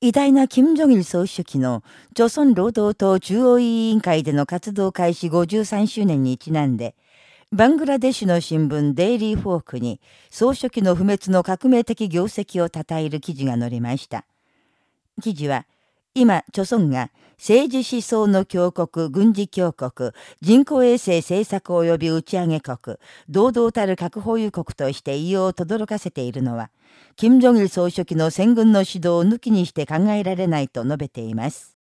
偉大な金正日総書記の、朝鮮労働党中央委員会での活動開始53周年にちなんで、バングラデシュの新聞デイリーフォークに、総書記の不滅の革命的業績を称える記事が載りました。記事は、今、著村が政治思想の強国、軍事強国、人工衛星政策及び打ち上げ国、堂々たる核保有国として異様を轟かせているのは、金正日総書記の戦軍の指導を抜きにして考えられないと述べています。